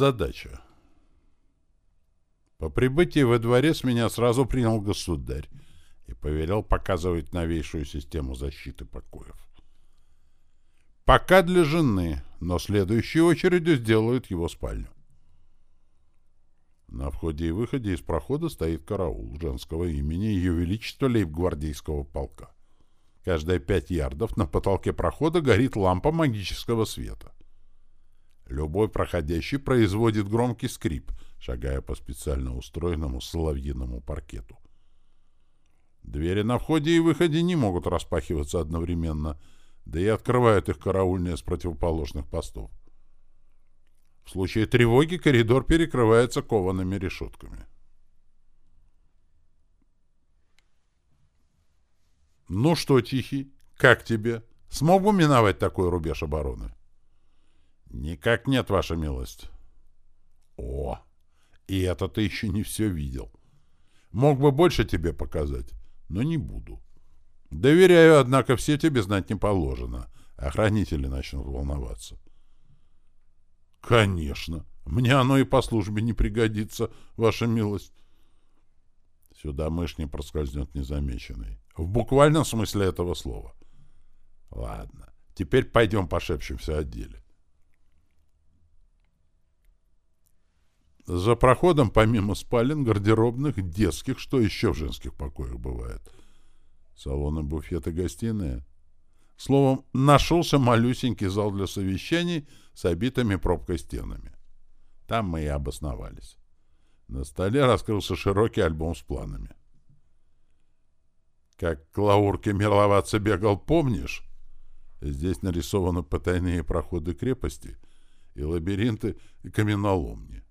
Задача. По прибытии во дворец меня сразу принял государь и повелел показывать новейшую систему защиты покоев. Пока для жены, но следующей очередью сделают его спальню. На входе и выходе из прохода стоит караул женского имени Ее Величества Лейб-гвардейского полка. Каждые пять ярдов на потолке прохода горит лампа магического света. Любой проходящий производит громкий скрип, шагая по специально устроенному соловьиному паркету. Двери на входе и выходе не могут распахиваться одновременно, да и открывают их караульные с противоположных постов. В случае тревоги коридор перекрывается коваными решетками. «Ну что, Тихий, как тебе? Смог бы миновать такой рубеж обороны?» «Никак нет, ваша милость». «О, и это ты еще не все видел. Мог бы больше тебе показать, но не буду. Доверяю, однако, все тебе знать не положено. Охранители начнут волноваться». «Конечно. Мне оно и по службе не пригодится, ваша милость». Сюда мышь не проскользнет незамеченной. В буквальном смысле этого слова. Ладно, теперь пойдем пошепчемся о деле. За проходом, помимо спален, гардеробных, детских, что еще в женских покоях бывает? Салоны, буфеты, гостиные. Словом, нашелся малюсенький зал для совещаний с обитыми пробкой стенами. Там мы и обосновались. На столе раскрылся широкий альбом с планами. Как к Лаурке мироваться бегал, помнишь? Здесь нарисованы потайные проходы крепости и лабиринты каменоломни.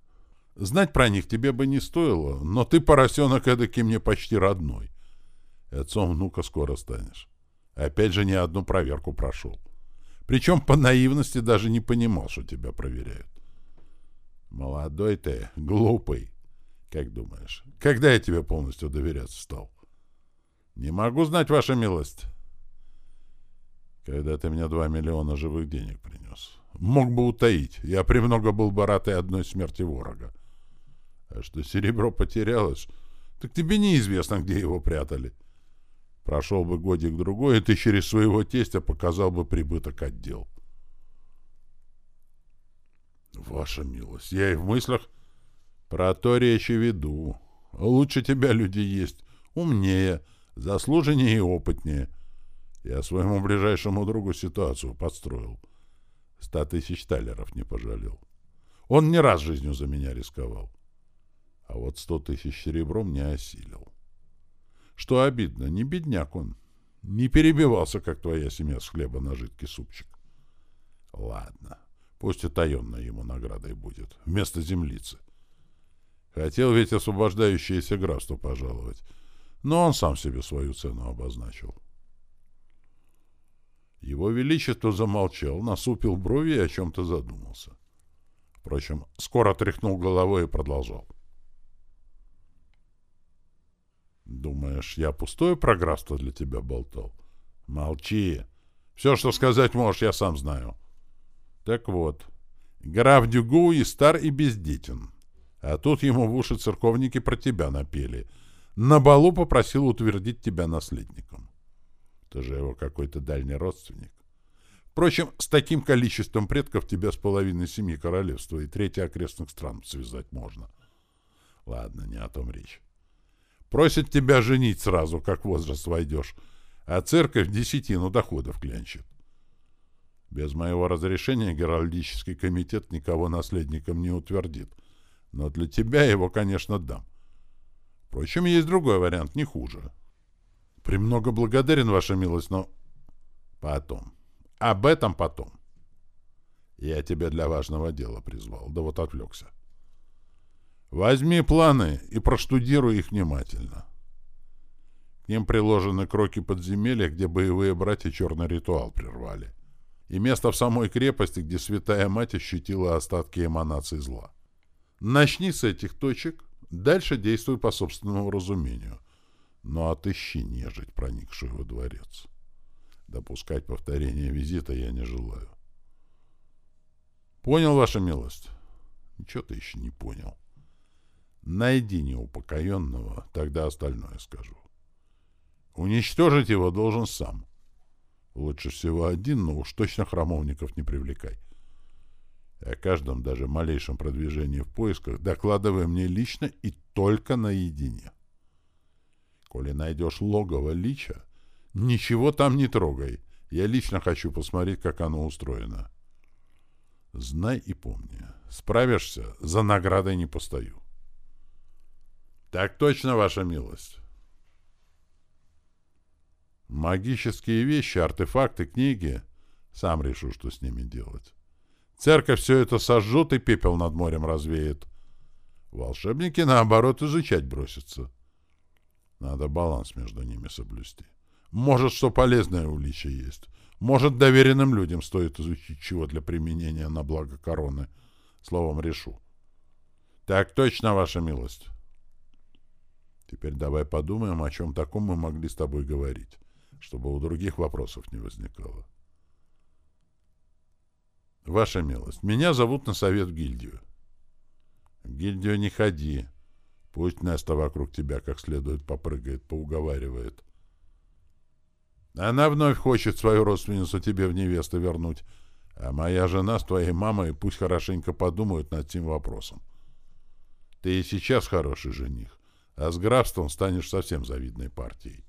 Знать про них тебе бы не стоило, но ты, поросенок эдакий, мне почти родной. Отцом внука скоро станешь. Опять же, ни одну проверку прошел. Причем по наивности даже не понимал, что тебя проверяют. Молодой ты, глупый. Как думаешь, когда я тебе полностью доверяться стал? Не могу знать, ваша милость. Когда ты мне два миллиона живых денег принес. Мог бы утаить. Я премного был бы рад и одной смерти ворога. А что серебро потерялось, так тебе неизвестно, где его прятали. Прошел бы годик-другой, и ты через своего тестя показал бы прибыток отдел. Ваша милость, я и в мыслях про то речь и веду. Лучше тебя люди есть, умнее, заслуженнее и опытнее. Я своему ближайшему другу ситуацию подстроил. Ста тысяч талеров не пожалел. Он не раз жизнью за меня рисковал. А вот сто тысяч серебром не осилил. Что обидно, не бедняк он. Не перебивался, как твоя семья, с хлеба на жидкий супчик. Ладно, пусть и таенная ему наградой будет, вместо землицы. Хотел ведь освобождающееся графство пожаловать, но он сам себе свою цену обозначил. Его Величество замолчал, насупил брови и о чем-то задумался. Впрочем, скоро тряхнул головой и продолжал. — Думаешь, я пустое прографство для тебя болтал? Молчи. Все, что сказать можешь, я сам знаю. Так вот, граф Дюгу и стар, и бездетен. А тут ему в уши церковники про тебя напели. На балу попросил утвердить тебя наследником. Ты же его какой-то дальний родственник. Впрочем, с таким количеством предков тебя с половиной семьи королевства и трети окрестных стран связать можно. Ладно, не о том речь. Просит тебя женить сразу, как возраст войдешь, а церковь десятину доходов клянчит. Без моего разрешения Геральдический комитет никого наследником не утвердит, но для тебя его, конечно, дам. Впрочем, есть другой вариант, не хуже. Премного благодарен, ваша милость, но... Потом. Об этом потом. Я тебя для важного дела призвал, да вот отвлекся. Возьми планы и проштудируй их внимательно. К ним приложены кроки подземелья, где боевые братья черный ритуал прервали. И место в самой крепости, где святая мать ощутила остатки эманаций зла. Начни с этих точек, дальше действуй по собственному разумению. Но отыщи нежить, проникшую во дворец. Допускать повторение визита я не желаю. Понял, ваша милость? Ничего ты еще не понял. Найди неупокоенного, тогда остальное скажу. Уничтожить его должен сам. Лучше всего один, но уж точно храмовников не привлекай. О каждом, даже малейшем продвижении в поисках докладывай мне лично и только наедине. Коли найдешь логово лича, ничего там не трогай. Я лично хочу посмотреть, как оно устроено. Знай и помни. Справишься, за наградой не постою. Так точно, ваша милость. Магические вещи, артефакты, книги. Сам решу, что с ними делать. Церковь все это сожжет и пепел над морем развеет. Волшебники, наоборот, изучать бросятся. Надо баланс между ними соблюсти. Может, что полезное у лича есть. Может, доверенным людям стоит изучить чего для применения на благо короны. Словом, решу. Так точно, ваша милость. Теперь давай подумаем, о чем таком мы могли с тобой говорить, чтобы у других вопросов не возникало. Ваша милость, меня зовут на совет в гильдию. В гильдию не ходи. Пусть Неста вокруг тебя как следует попрыгает, поуговаривает. Она вновь хочет свою родственницу тебе в невесту вернуть, а моя жена с твоей мамой пусть хорошенько подумают над этим вопросом. Ты и сейчас хороший жених, а с графством станешь совсем завидной партией.